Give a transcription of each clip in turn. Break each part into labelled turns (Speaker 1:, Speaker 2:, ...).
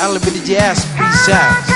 Speaker 1: LBDJS presents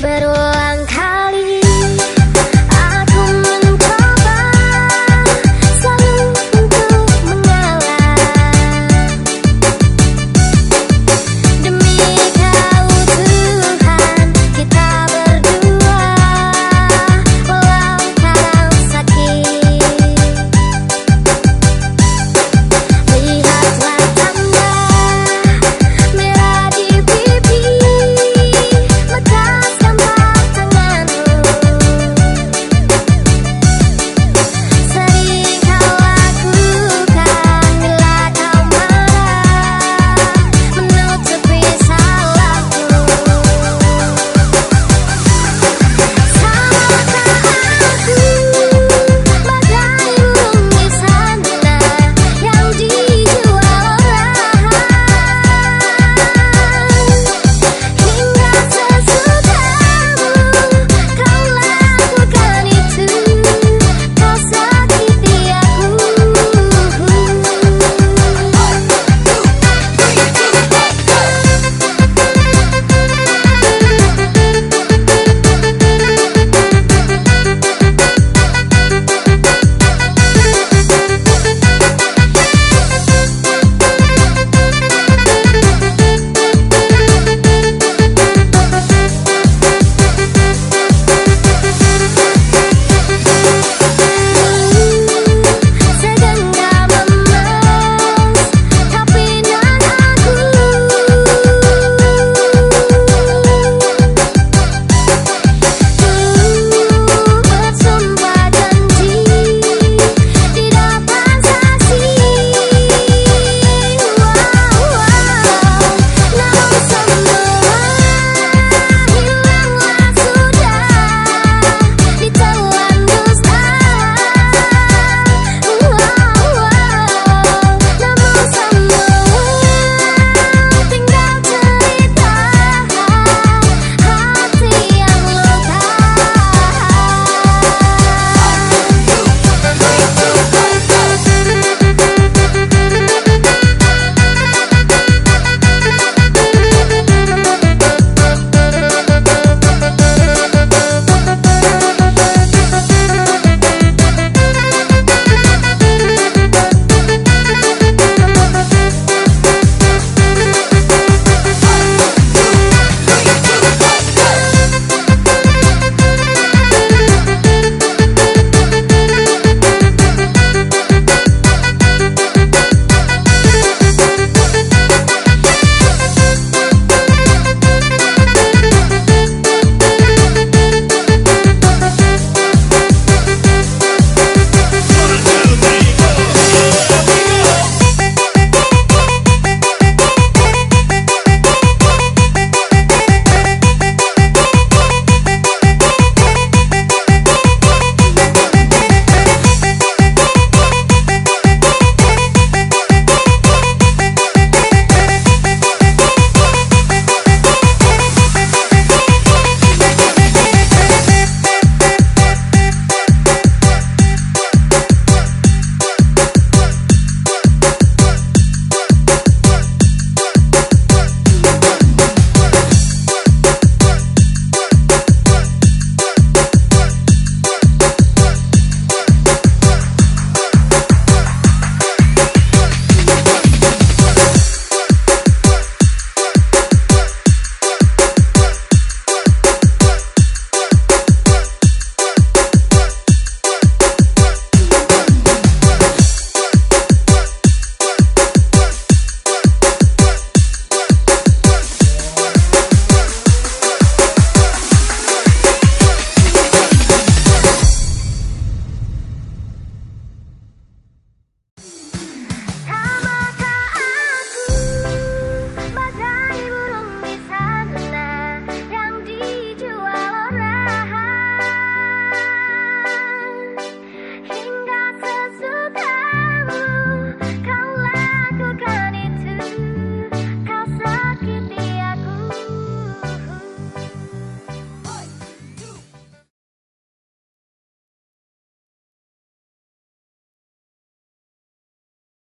Speaker 1: pero